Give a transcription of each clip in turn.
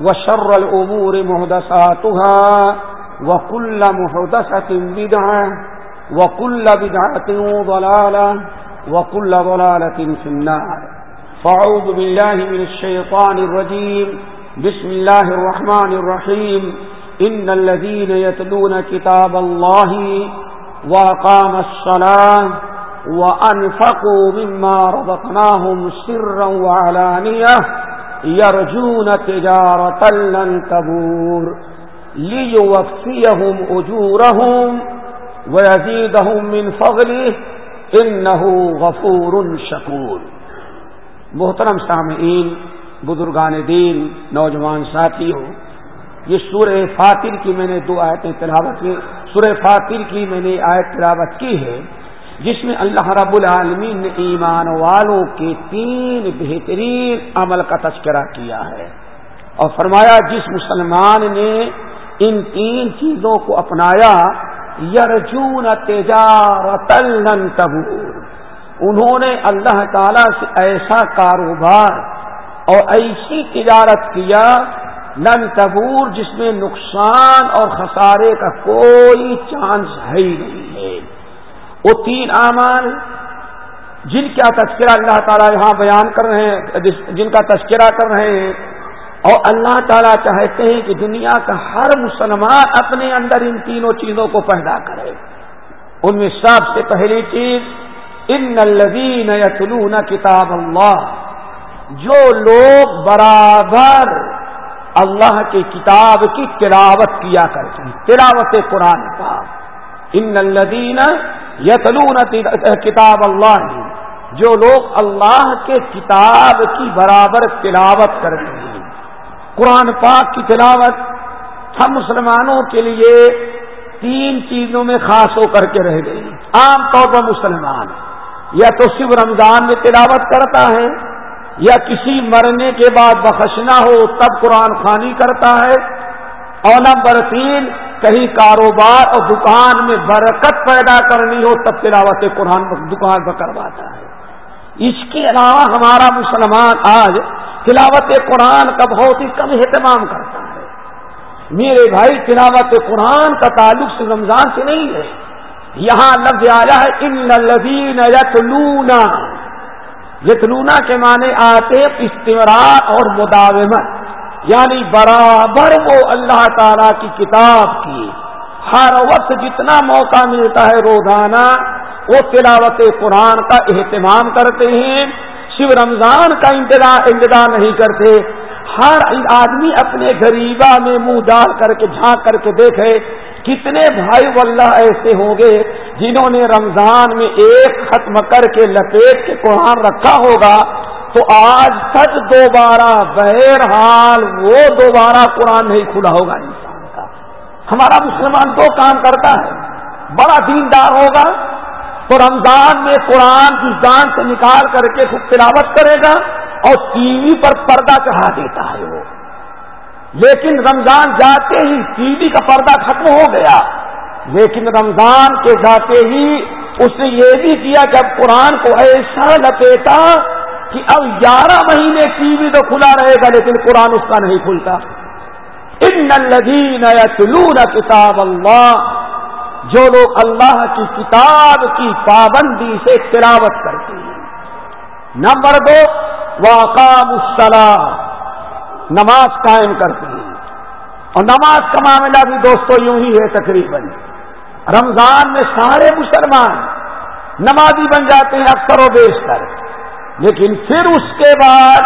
وشر الأمور مهدساتها وكل مهدسة بدعة وكل بدعة ضلالة وكل ضلالة في النار. فعوذ بالله من الشيطان الرجيم. بسم الله الرحمن الرحيم. إن الذين يتلون كتاب الله وقام الصلاة وأنفقوا مما رضقناهم سرا وعلانية يرجون تجارة لن تبور ليوفيهم أجورهم ويزيدهم من فضله إنه غفور شكور. محترم سامعین، بزرگان دین، نوجوان ساتھیوں، یہ سورہ فاتر کی میں نے دو آیتیں تلاوت کی، سورہ فاتر کی میں نے آیت تلاوت کی ہے۔ جس میں اللہ رب العالمین نے ایمان والوں کے تین بہترین عمل کا تذکرہ کیا ہے۔ اور فرمایا، جس مسلمان نے ان تین چیزوں کو اپنایا، یرجون تجارت تبور۔ انہوں نے اللہ تعالی سے ایسا کاروبار اور ایسی تجارت کیا، لن تبور، جس میں نقصان اور خسارے کا کوئی چانس ہے ہی نہیں۔ ہے وہ تین اعمال جن کا تذکرہ اللہ تعالیٰ یہاں بیان کر رہے ہیں جن کا تذکرہ کر رہے ہیں۔ اور اللہ تعالیٰ چاہتے ہیں کہ دنیا کا ہر مسلمان اپنے اندر ان تینوں چیزوں کو پیدا کرے۔ ان میں سب سے پہلی چیز، ان الدین یتلون کتاب اللہ، جو لوگ برابر اللہ کی کتاب کی تلاوت کیا کرتے ہیں، تلاوت قرآن کا ان الدین یتلون کتاب اللہ، جو لوگ اللہ کے کتاب کی برابر تلاوت کرتے ہیں۔ قرآن پاک کی تلاوت ہم مسلمانوں کے لیے تین چیزوں میں خاص ہو کر کے رہ گئی۔ عام طور پر مسلمان یا تو صرف رمضان میں تلاوت کرتا ہے یا کسی مرنے کے بعد بخشنا ہو تب قرآن خانی کرتا ہے۔ اور نمبر تین کہیں کاروبار اور دکان میں برکت پیدا کرنی ہو تب تلاوت قرآن دکان پر کرواتا ہے۔ اس کے علاوہ ہمارا مسلمان آج تلاوت قرآن کا بہت ہی کم اہتمام کرتا ہے۔ میرے بھائی، تلاوت قرآن کا تعلق سے رمضان سے نہیں ہے۔ یہاں لفظ آیا ہے، ان لذین یتلونا یتلونا کے معنی آتے استمرار اور مداومت۔ یعنی برابر وہ اللہ تعالی کی کتاب کی۔ ہر وقت جتنا موقع ملتا ہے روزانہ، وہ تلاوت قرآن کا اہتمام کرتے ہیں۔ شیو رمضان کا انتظار نہیں کرتے۔ ہر آدمی اپنے غریبہ میں منہ ڈال کر کے، جھانک کر کے دیکھے۔ کتنے بھائی واللہ ایسے ہوں گے جنہوں نے رمضان میں ایک ختم کر کے لپیٹ کے قرآن رکھا ہوگا۔ تو آج تک دوبارہ بہرحال وہ دوبارہ قرآن نہیں کھلا ہوگا انسان کا۔ ہمارا مسلمان دو کام کرتا ہے، بڑا دیندار ہوگا تو رمضان میں قرآن کی جان سے نکال کر کے خود تلاوت کرے گا اور ٹی وی پر پردہ چڑھا دیتا ہے وہ۔ لیکن رمضان جاتے ہی ٹی وی کا پردہ ختم ہو گیا۔ لیکن رمضان کے جاتے ہی اس نے یہ بھی کیا کہ اب قرآن کو ایسا لپیٹا کہ اب گیارہ مہینے ٹی وی تو کھلا رہے گا لیکن قرآن اس کا نہیں کھلتا۔ ان الذین یتلون کتاب اللہ، جو لوگ اللہ کی کتاب کی پابندی سے تلاوت کرتے ہیں۔ نمبر دو، واقام الصلاح نماز قائم کرتے ہیں۔ اور نماز کا معاملہ بھی دوستو یوں ہی ہے تقریباً۔ رمضان میں سارے مسلمان نمازی بن جاتے ہیں اکثر و بیشتر۔ لیکن پھر اس کے بعد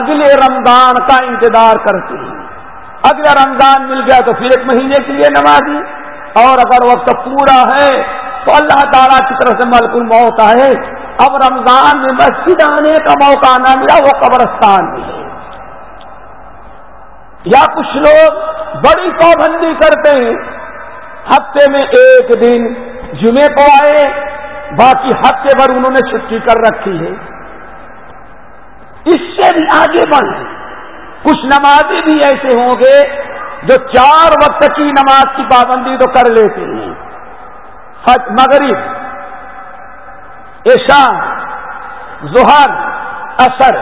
اگلے رمضان کا انتظار کرتے ہیں۔ اگلا رمضان مل گیا تو پھر ایک مہینے کے لیے نمازی۔ اور اگر وقت پورا ہے تو اللہ تعالیٰ کی طرف سے ملک الموت ہے اب رمضان میں مسجد آنے کا موقع نہ ملا، وہ قبرستان میں ہے۔ یا کچھ لوگ بڑی پابندی کرتے ہیں، ہفتے میں ایک دن جمعے کو آئے، باقی ہفتے بھر انہوں نے چھٹی کر رکھی ہے۔ اس سے بھی آگے بڑھے کچھ نمازی بھی ایسے ہوں گے جو چار وقت کی نماز کی پابندی تو کر لیتے ہیں۔ مغرب ایشا ظہر اثر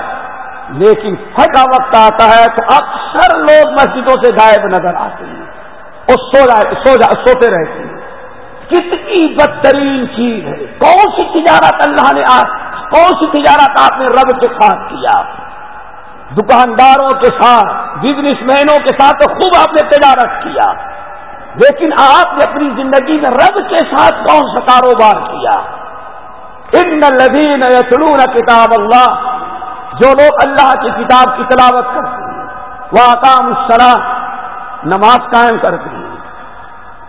لیکن کا وقت آتا ہے تو اکثر لوگ مسجدوں سے غائب نظر آتے ہیں۔ اور سو سو سوتے رہتے ہیں۔ کتنی بدترین چیز ہے۔ کون سی تجارت اللہ نے کون سی تجارت آپ نے رب کے ساتھ کیا؟ دکانداروں کے ساتھ بزنس مینوں کے ساتھ تو خوب آپ نے تجارت کیا۔ لیکن آپ نے اپنی زندگی میں رب کے ساتھ کون سا کاروبار کیا؟ ان لدین یتلون کتاب اللہ جو لوگ اللہ کی کتاب کی تلاوت کرتے ہیں وہ آکام السلام نماز قائم کرتے ہیں۔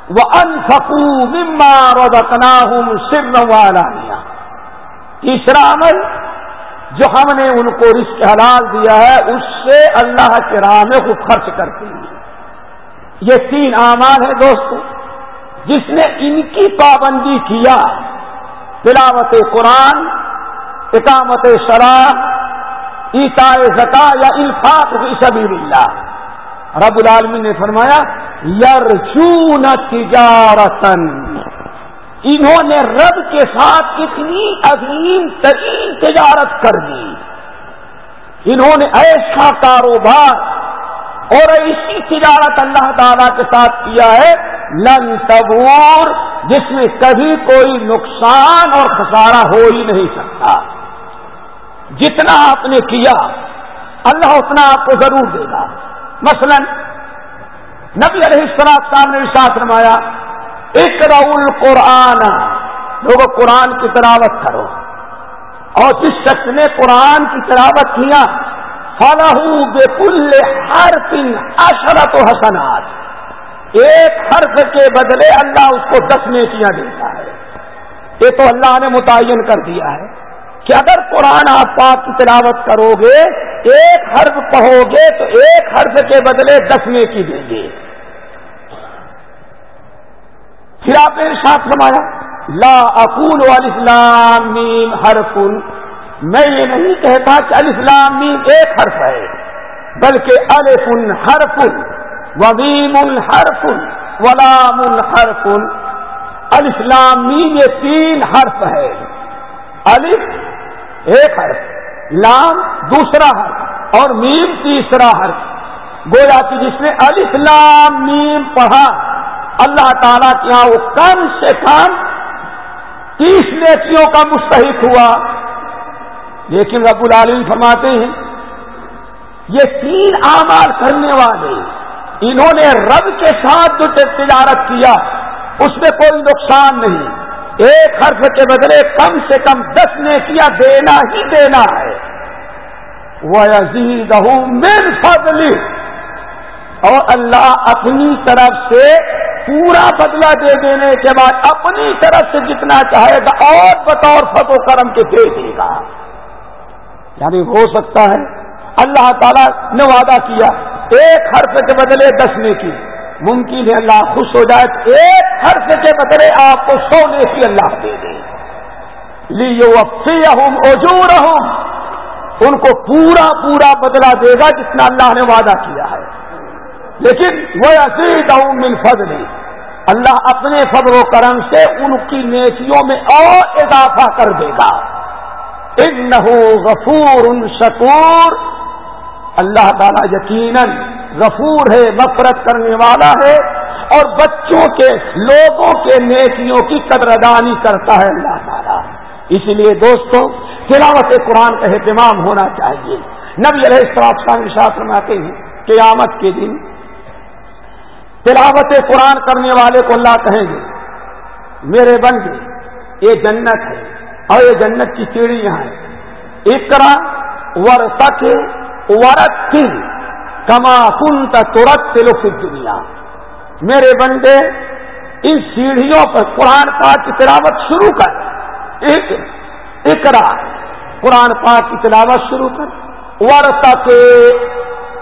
وہ انفقو مما رکنا ہوں سر تیسرا عمل جو ہم نے ان کو رشک حلال دیا ہے، اس سے اللہ کے راہ میں خود خرچ کرتے ہیں۔ یہ تین اعمال ہیں دوستو۔ جس نے ان کی پابندی کیا، تلاوت قرآن، اقامت شرح زکا یا الفاق فی سبیل اللہ رب العالمین نے فرمایا، یرجون تجارتن انہوں نے رب کے ساتھ کتنی عظیم ترین تجارت کر دی۔ انہوں نے ایسا کاروبار اور ایسی تجارت اللہ تعالی کے ساتھ کیا ہے، لن تبور، جس میں کبھی کوئی نقصان اور خسارہ ہو ہی نہیں سکتا۔ جتنا آپ نے کیا، اللہ اتنا آپ کو ضرور دے گا۔ مثلا نبی علیہ السلام نے ساتھ رمایا ایک رول قرآن قرآن کی تلاوت کرو۔ اور جس شخص نے قرآن کی تلاوت کیا فلاح بے کل ہر دن اشرت و حسنات۔ ایک حرف کے بدلے اللہ اس کو دس نیکیاں دیتا ہے۔ یہ تو اللہ نے متعین کر دیا ہے کہ اگر قرآن آپ پاک کی تلاوت کرو گے، ایک حرف پڑھو گے تو ایک حرف کے بدلے دس میں کی دیں گے۔ پھر آپ نے ساتھ فرمایا، لا اقول والاسلام میم حرف، میں یہ نہیں کہتا کہ الاسلام میم ایک حرف ہے، بلکہ الف حرف ومیم الحرف ولام الحرف۔ الاسلام میم یہ تین حرف ہے، الف ایک حرف، لام دوسرا حرف اور میم تیسرا حرف۔ گویا کہ جس نے الاسلام میم پڑھا اللہ تعالیٰ کے یہاں وہ کم سے کم تیس نیکیوں کا مستحق ہوا۔ لیکن رب العالمین فرماتے ہیں، یہ تین اعمال کرنے والے، انہوں نے رب کے ساتھ جو تجارت کیا، اس میں کوئی نقصان نہیں۔ ایک حرف کے بدلے کم سے کم دس نے کیا دینا ہی دینا ہے۔ وہ عزیز من فضلی اور اللہ اپنی طرف سے پورا بدلہ دے دینے کے بعد اپنی طرف سے جتنا چاہے گا، اور بطور فت و کرم کے دے دے گا۔ یعنی ہو سکتا ہے، اللہ تعالیٰ نے وعدہ کیا، ایک حرف کے بدلے دس نے کی۔ ممکن ہے اللہ خوش ہو جائے، ایک خرچ کے بدلے آپ کو سونے کی اللہ دے دے۔ لیو ہوں اجور ہوں ان کو پورا پورا بدلا دے گا جتنا اللہ نے وعدہ کیا ہے۔ لیکن وہ من فضل۔ اللہ اپنے فضل و کرم سے ان کی نیکیوں میں اور اضافہ کر دے گا۔ ان غفور ان شکور۔ اللہ تعالیٰ یقیناً غفور ہے نفرت کرنے والا ہے۔ اور بچوں کے، لوگوں کے نیکیوں کی قدردانی کرتا ہے اللہ تعالیٰ۔ اس لیے دوستوں تلاوت قرآن کا اہتمام ہونا چاہیے۔ نبی علیہ السلام شاستر میں آتے ہیں، قیامت کے دن تلاوت قرآن کرنے والے کو اللہ کہیں گے، میرے بندے، یہ جنت ہے اور یہ جنت کی سیڑھیاں ہیں۔ اکرا ور تک ورت کما کن ترت تلف دنیا میرے بندے، ان سیڑھیوں پر قرآن پاک کی تلاوت شروع کر۔ ایک اکرا قرآن پاک کی تلاوت شروع کر۔ ور تک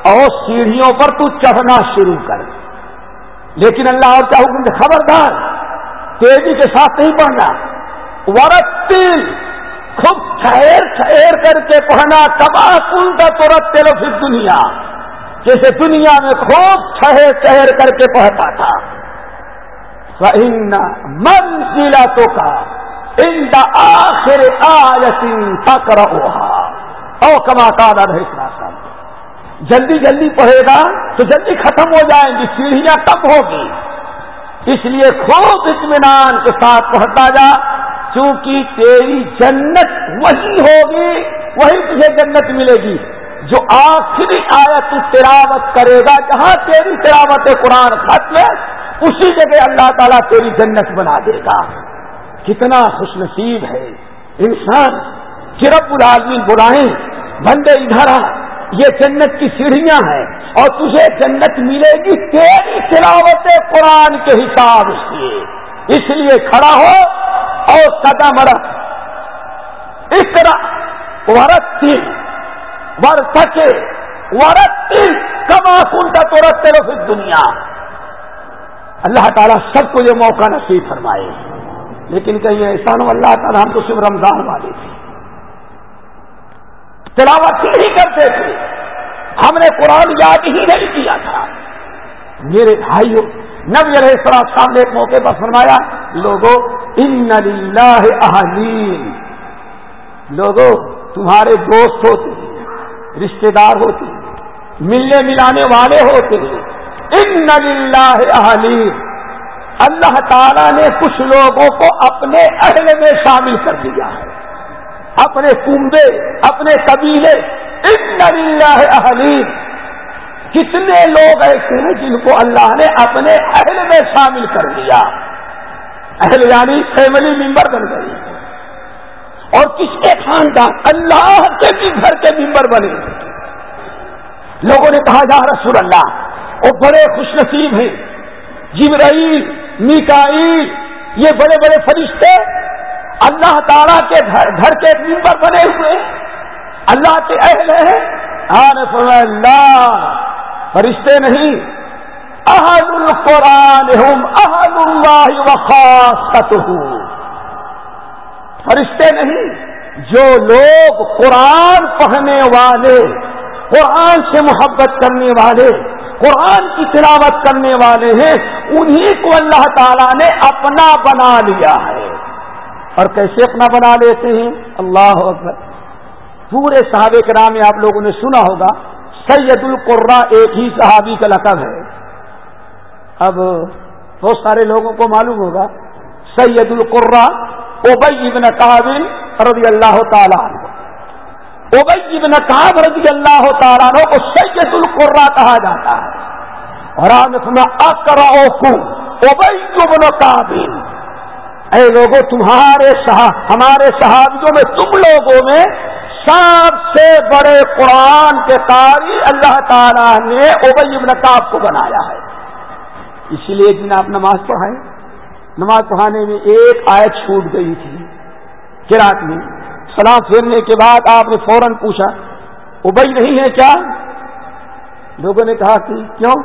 اور سیڑھیوں پر تو چڑھنا شروع کر۔ لیکن اللہ اور کیا حکم؟ خبردار، تیزی کے ساتھ نہیں پڑھنا۔ ورتل خوب ٹھہر ٹھہر کر کے پڑھنا۔ کبا کل کا ترت تیرو پھر دنیا جیسے دنیا میں خوب ٹھہر ٹھہر کر کے پڑھتا تھا۔ من سیلا تو کا ان دا آخر آیسن تک او کما کا۔ جلدی جلدی پڑھے گا۔ تو جلدی ختم ہو جائیں گی، سیڑھیاں کم ہوگی۔ اس لیے خوب اطمینان کے ساتھ پڑھتا جا کیونکہ تیری جنت وہی ہوگی، وہی تجھے جنت ملے گی، جو آخری آیت تلاوت کرے گا، جہاں تیری تلاوت قرآن ختم اسی جگہ اللہ تعالیٰ تیری جنت بنا دے گا۔ کتنا خوش نصیب ہے۔ انسان رب العالمین بلائیں، بندے ادھر آ، یہ جنت کی سیڑھیاں ہیں۔ اور تجھے جنت ملے گی تیری تلاوت قرآن کے حساب سے۔ اس لیے کھڑا ہو اور قدم رکھ۔ اس طرح ورت ور سکے ورت کما کنتا تو رکھتے رہو پھر دنیا اللہ تعالیٰ سب کو یہ موقع نصیب فرمائے۔ لیکن کہیں ایسا نو اللہ تعالیٰ ہم تو صرف رمضان والے تھے۔ تلاوت ہی کرتے تھے؟ ہم نے قرآن یاد ہی نہیں کیا تھا۔ میرے بھائیوں نبی علیہ السلام صاحب نے ایک موقع پر فرمایا لوگوں ان اہلین لوگوں تمہارے دوست ہوتے ہیں رشتے دار ہوتے ہیں، ملنے ملانے والے ہوتے ہیں۔ ان اہلین اللہ تعالی نے کچھ لوگوں کو اپنے اہل میں شامل کر دیا ہے۔ اپنے کنبے، اپنے قبیلے اہلی کتنے لوگ ایسے ہیں جن کو اللہ نے اپنے اہل میں شامل کر دیا۔ اہل یعنی فیملی ممبر بن گئی اور کس کے خاندان؟ اللہ کے بھی گھر کے ممبر بنے۔ لوگوں نے کہا جا رسول اللہ، وہ بڑے خوش نصیب ہیں۔ جبرائیل، میکائیل، یہ بڑے بڑے فرشتے اللہ تعالیٰ کے گھر کے ممبر بنے ہوئے۔ اللہ کے اہل ہیں۔ عارف اللہ فرشتے نہیں۔ احد القرآن ہم احد اللہ وخاصت فرشتے نہیں، جو لوگ قرآن پڑھنے والے، قرآن سے محبت کرنے والے، قرآن کی تلاوت کرنے والے ہیں، انہی کو اللہ تعالیٰ نے اپنا بنا لیا ہے۔ اور کیسے اپنا بنا لیتے ہیں؟ اللہ اکبر۔ پورے صحابہ کے نام میں آپ لوگوں نے سنا ہوگا سید القرا ایک ہی صحابی کا لقب ہے۔ اب بہت سارے لوگوں کو معلوم ہوگا سید القرا اوبئی ابن کابل رضی اللہ تعالیٰ اوبئی ابن کاب رضی اللہ تعالیٰ کو سید القرا کہا جاتا ہے۔ اور آپ نے سنا اکرا اوبئی ابن کابل اے لوگوں تمہارے ہمارے صحابیوں میں، تم لوگوں میں سب سے بڑے قرآن کے قاری اللہ تعالیٰ نے ابئی ابن کاب کو بنایا ہے۔ اسی لیے جن آپ نماز پڑھائے نماز پڑھانے میں ایک آیت چھوٹ گئی تھی کراط میں۔ سلام پھیرنے کے بعد آپ نے فوراً پوچھا ابئی نہیں ہے کیا؟ لوگوں نے کہا کہ کیوں؟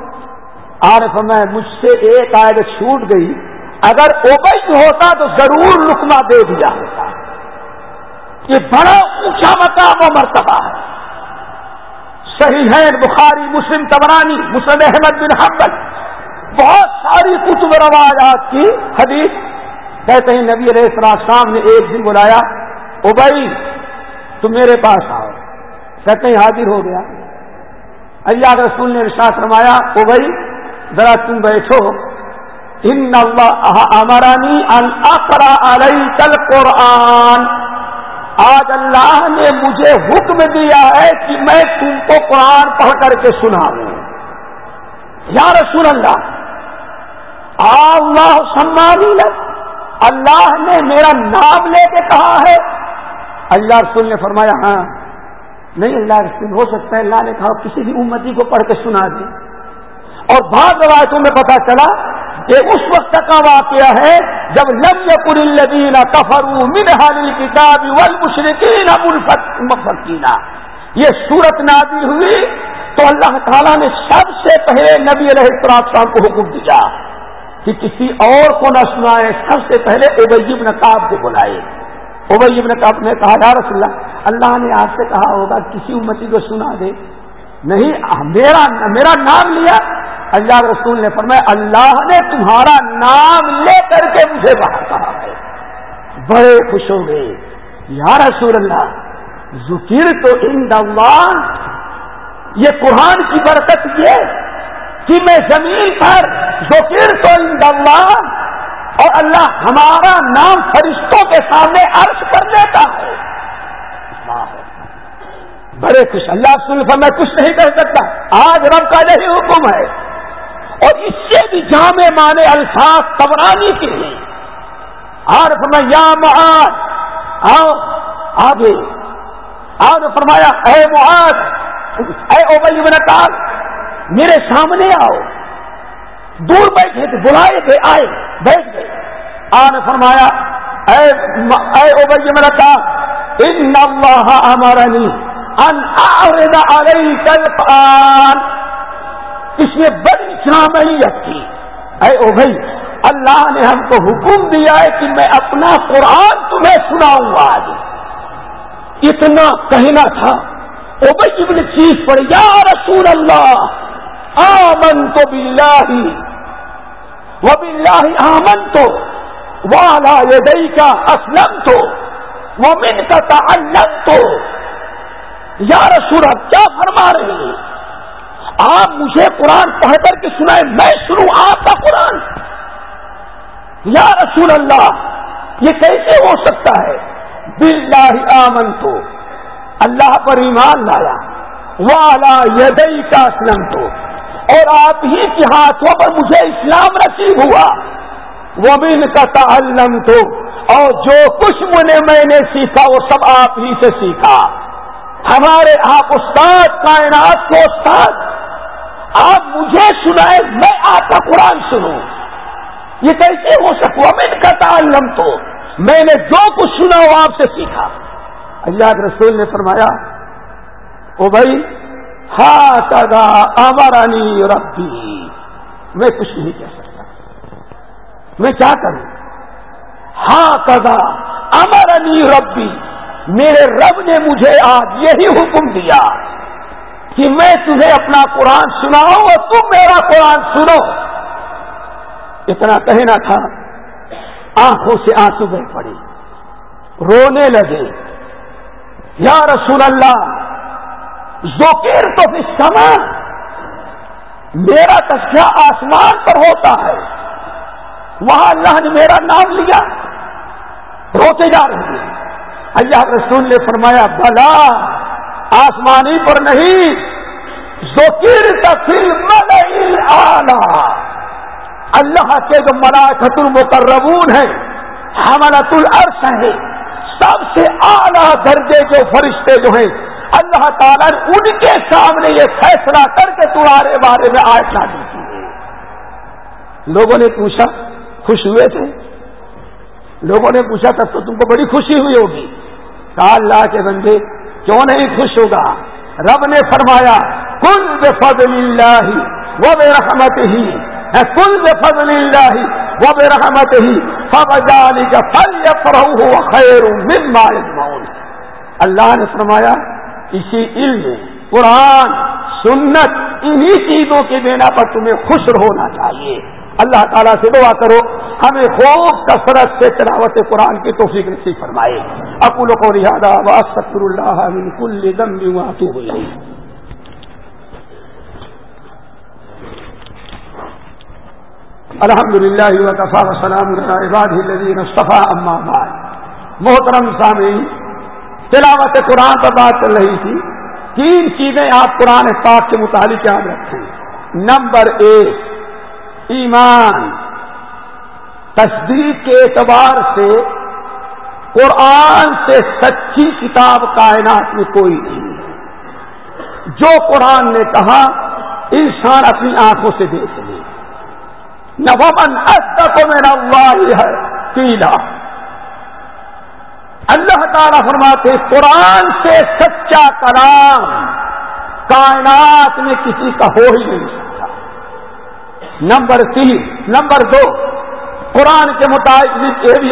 آر میں مجھ سے ایک آیت چھوٹ گئی۔ اگر اوبئی ہوتا تو ضرور لکما دے دیا ہوتا۔ یہ بڑا اونچا مقام و مرتبہ ہے۔ صحیح ہے، بخاری، مسلم تبرانی مسلم احمد بن حمد بہت ساری کتب روایات کی حدیث۔ کہتے ہیں، نبی علیہ السلام نے ایک دن بلایا او بھائی تم میرے پاس آؤ۔ کہتے ہیں، حاضر ہو گیا۔ اللہ رسول نے ارشاد فرمایا او ذرا تم بیٹھو۔ ان امرانی ان اقرا علیک قرآن آج اللہ نے مجھے حکم دیا ہے کہ میں تم کو قرآن پڑھ کر کے سنا سناؤں یا رسول اللہ اللہ سمانی اللہ نے میرا نام لے کے کہا ہے۔ اللہ رسول نے فرمایا ہاں۔ نہیں، اللہ رسول، ہو سکتا ہے، اللہ نے کہا، کسی بھی امتی کو پڑھ کے سنا دے۔ اور بعض روایتوں میں پتا چلا یہ اس وقت کا واقعہ ہے جب لم یقر الدین کفرو من حال کتاب والمشرکین مفکینہ یہ صورت نازل ہوئی تو اللہ تعالیٰ نے سب سے پہلے نبی علیہ السلام کو حکم دیا کہ کسی اور کو نہ سنائے، سب سے پہلے ابئی ابن کاب کو بلائے۔ ابئی ابن کاب نے کہا، یا رسول اللہ اللہ نے آپ سے کہا ہوگا، کسی امتی کو سنا دے۔ نہیں، میرا میرا نام لیا اللہ رسول نے فرمایا، اللہ نے تمہارا نام لے کر کے مجھے باہر کہا ہے۔ بڑے خوش ہو گئے یا رسول اللہ، ذکر تو ان یہ قرآن کی برکت یہ کہ میں زمین پر ذکر تو اللہ اور اللہ ہمارا نام فرشتوں کے سامنے عرض کر لیتا ہے۔ بڑے خوش۔ اللہ سن میں کچھ نہیں کر سکتا۔ آج رب کا یہی حکم ہے۔ اور اس سے بھی جامع مانے الفاظ تبرانی کے ہیں۔ آر فرمایا یا معاذ، آؤ، آگے۔ آج فرمایا، اے معاذ، اے او بھائی میں میرے سامنے آؤ۔ دور بیٹھے تھے، بلائے تھے آئے، بیٹھ گئے۔ آن فرمایا، اے اے او بھائی میں ان اللہ امرنی ان اعرض علیک اس نے بڑی جامعیت کی اے او بھائی اللہ نے ہم کو حکم دیا ہے کہ میں اپنا قرآن تمہیں سناؤں گا آج۔ اتنا کہنا تھا۔ ابن چیز پر، یا رسول اللہ آمن تو بلّہ وہ بلّہ آمن تو والا یہ کا اسلم تو وہ من کا تعلم تو یا رسول کیا فرما رہے ہیں؟ آپ مجھے قرآن پڑھ کر کے سنائے میں سنوں آپ کا قرآن۔ یا رسول اللہ، یہ کیسے ہو سکتا ہے؟ بلّہ آمن تو اللہ پر ایمان لایا۔ والا یدئی کا اسلم تو اور آپ ہی کے ہاتھوں پر مجھے اسلام نصیب ہوا۔ وہ بھی کا تعلم تو اور جو کچھ مجھے میں نے سیکھا، وہ سب آپ ہی سے سیکھا۔ ہمارے آپ استاد کائنات کو استاد آپ مجھے سنائے، میں آپ کا قرآن سنوں۔ یہ کیسے ہو سکوں میں کا تعلم تو میں نے جو کچھ سنا وہ آپ سے سیکھا۔ اللہ کے رسول نے فرمایا، او بھائی ہاں کدا امرانی ربی۔ میں کچھ نہیں کہہ سکتا۔ میں کیا کروں؟ ہاں کدا امرانی ربی۔ میرے رب نے مجھے آج یہی حکم دیا۔ کہ میں تمہیں اپنا قرآن سناؤں اور تم میرا قرآن سنو۔ اتنا کہنا تھا۔ آنکھوں سے آنسو بہ پڑی رونے لگے۔ یا رسول اللہ، ذکر تو بھی سما میرا تذکیہ آسمان پر ہوتا ہے۔ وہاں اللہ نے میرا نام لیا۔ روتے جا رہے ہیں۔ اللہ رسول نے فرمایا، بلا آسمانی پر نہیں ذکر تفل آنا اللہ کے جو ملاکت المقربون ہیں حملت العرش ہیں، سب سے اعلیٰ درجے جو فرشتے جو ہیں، اللہ تعالیٰ نے ان کے سامنے یہ فیصلہ کر کے تمہارے بارے میں آئے شادی کی ہے۔ لوگوں نے پوچھا، خوش ہوئے تھے؟ لوگوں نے پوچھا، تب تو تم کو بڑی خوشی ہوئی ہوگی۔ کہا، اللہ کے بندے کیوں نہیں خوش ہوگا؟ رب نے فرمایا کل بے فضل اللہ وہ بے رحمت ہی کل بے فضل اللہ وہ بے رحمت ہی کا پھل خیر اللہ نے فرمایا، اسی علم، قرآن، سنت، انہی چیزوں کی بنا پر تمہیں خوش ہونا چاہیے۔ اللہ تعالیٰ سے دعا کرو ہمیں خوب کثرت سے تلاوت قرآن کی توفیق نصیب فرمائے۔ اکول کو ریادہ واسطر اللہ کل دم ہوئی الحمد للہ وطفا وسلام عباد صفا اما بعد۔ محترم سامعین، تلاوت قرآن پر بات چل رہی تھی۔ تین چیزیں آپ قرآن پاک کے متعلق یاد رکھیں۔ نمبر ایک، ایمان۔ تصدیق کے اعتبار سے قرآن سے سچی کتاب کائنات میں کوئی نہیں ہے۔ جو قرآن نے کہا، انسان اپنی آنکھوں سے دیکھ لے۔ نہ ومن کو میرا اللہ ہے پیلا اللہ تعالیٰ فرماتے قرآن سے سچا کلام کائنات میں کسی کا ہو ہی نہیں سکتا۔ نمبر تین، نمبر دو قرآن کے مطابق یہ بھی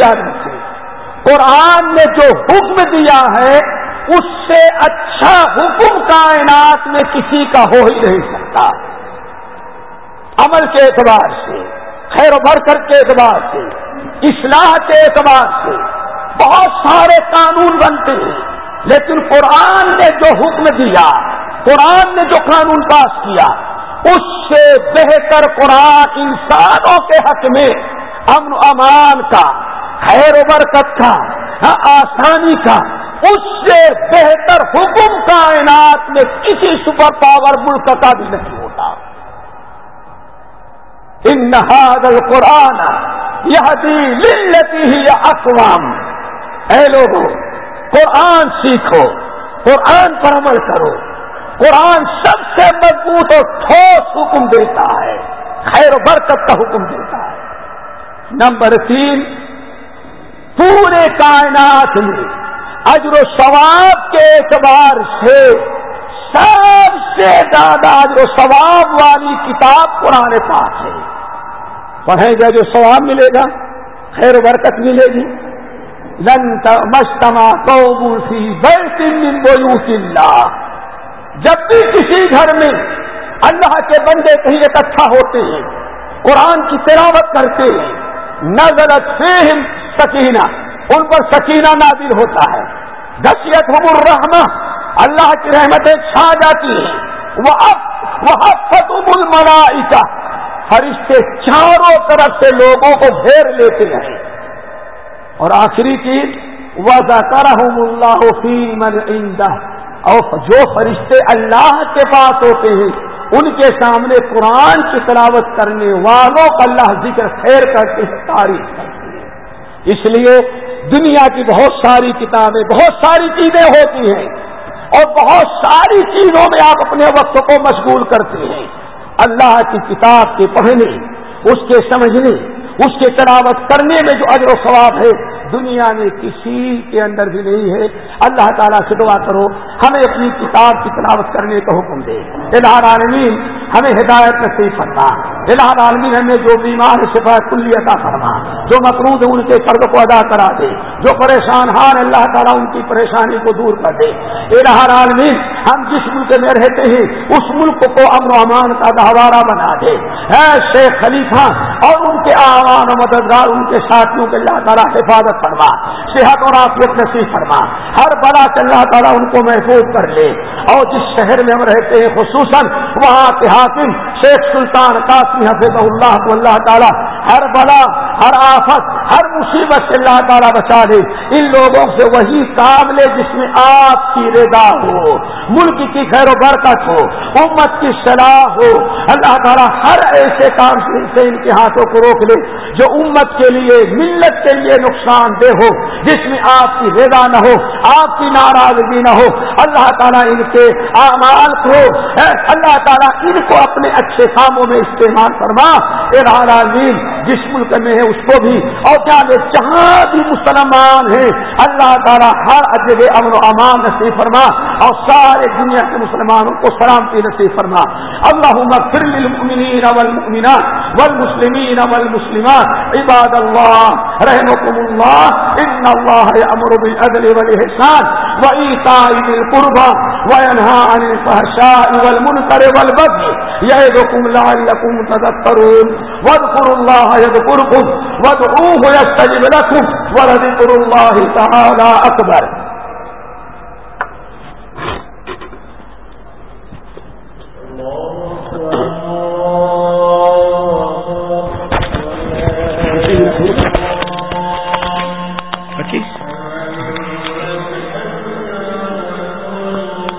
قرآن نے جو حکم دیا ہے، اس سے اچھا حکم کائنات میں کسی کا ہو ہی نہیں سکتا۔ عمل کے اعتبار سے، خیر و برکت کے اعتبار سے، اصلاح کے اعتبار سے بہت سارے قانون بنتے ہیں۔ لیکن قرآن نے جو حکم دیا، قرآن نے جو قانون پاس کیا، اس سے بہتر قرآن انسانوں کے حق میں امن و امان کا، خیر و برکت کا آسانی کا، اس سے بہتر حکم کائنات میں کسی سپر پاور ملک کا بھی نہیں ہوتا۔ ان نہاد القرآن یہ لتی ہی یا اقوام۔ اے لوگوں قرآن سیکھو، قرآن پر عمل کرو۔ قرآن سب سے مضبوط اور ٹھوس حکم دیتا ہے، خیر و برکت کا حکم دیتا ہے۔ نمبر تین، پورے کائنات میں اجر و ثواب کے اعتبار سے سب سے زیادہ اجر و ثواب والی کتاب قرآن پاک ہے۔ پڑھیں گے جو ثواب ملے گا، خیر و برکت ملے گی۔ لن مشتما کو سی اللہ۔ جب بھی کسی گھر میں اللہ کے بندے کہیں اکٹھا ہوتے ہیں، قرآن کی تلاوت کرتے ہیں نظرت فہم سکینہ۔ ان پر سکینہ نازل ہوتا ہے۔ دشیت ہم الرحمہ۔ اللہ کی رحمتیں چھا جاتی ہیں۔ وہ اب فتم الملائکہ فرشتے چاروں طرف سے لوگوں کو گھیر لیتے ہیں۔ اور آخری چیز وضا کرم اللہ فی من اور جو فرشتے اللہ کے پاس ہوتے ہیں ان کے سامنے قرآن کی تلاوت کرنے والوں کا اللہ ذکر خیر کر کے تعریف کرتے ہیں اس لیے دنیا کی بہت ساری کتابیں، بہت ساری چیزیں ہوتی ہیں اور بہت ساری چیزوں میں آپ اپنے وقت کو مشغول کرتے ہیں۔ اللہ کی کتاب کے پڑھنے، اس کے سمجھنے، اس کے تلاوت کرنے میں جو اجر و ثواب ہے دنیا میں کسی کے اندر بھی نہیں ہے۔ اللہ تعالیٰ سے دعا کرو، ہمیں اپنی کتاب کی تلاوت کرنے کا حکم دے۔ الہ عالمین ہمیں ہدایت نصیب فرما۔ الہ عالمین ہمیں جو بیمار شفا کلی عطا فرما۔ جو مقروض ان کے قرض کو ادا کرا دے۔ جو پریشان ہار اللہ تعالیٰ ان کی پریشانی کو دور کر دے۔ الہ عالمین ہم جس ملک میں رہتے ہیں، اس ملک کو امن و امان کا گہوارہ بنا دے۔ اے شیخ خلیفہ، اور ان کے آوان و مددگار، ان کے ساتھیوں کے اللہ تعالیٰ حفاظت فرما۔ صحت اور آفیت نصیب فرما۔ ہر بڑا سے اللہ تعالیٰ ان کو محفوظ کر لے۔ اور جس شہر میں ہم رہتے ہیں، خصوصاً وہاں کے حاکم شیخ سلطان قاسم حفظ اللہ کو اللہ تعالیٰ، ہر بلا، ہر آفت ہر مصیبت سے اللہ تعالیٰ بچا لے ان لوگوں سے وہی کام لے جس میں آپ کی رضا ہو، ملک کی خیر و برکت ہو، امت کی صلاح ہو۔ اللہ تعالیٰ ہر ایسے کام سے ان کے ہاتھوں کو روک لے جو امت کے لیے، ملت کے لیے نقصان دہ ہو۔ جس میں آپ کی رضا نہ ہو، آپ کی ناراضگی نہ ہو۔ اللہ تعالیٰ ان کے اعمال کو اللہ تعالیٰ ان کو اپنے اچھے کاموں میں استعمال فرما۔ ارادین جس ملک میں ہے اس کو بھی اور کیا جہاں بھی مسلمان ہیں، اللہ تعالیٰ ہر اجب امن و امان نصیب فرما اور سارے دنیا کے مسلمانوں کو سلامتی نصیب فرما۔ اللہ مغفر للمؤمنین والمؤمنات والمسلمین والمسلمات۔ عباد اللہ رحمكم اللہ۔ ان اللہ امر بالعدل والاحسان وإيتاء ذي القربى وينهى عن الفحشاء والمنكر والبغي يعظكم لعلكم تذكرون واذكروا الله يذكركم وادعوه يستجب لكم ولذكر الله تعالى أكبر.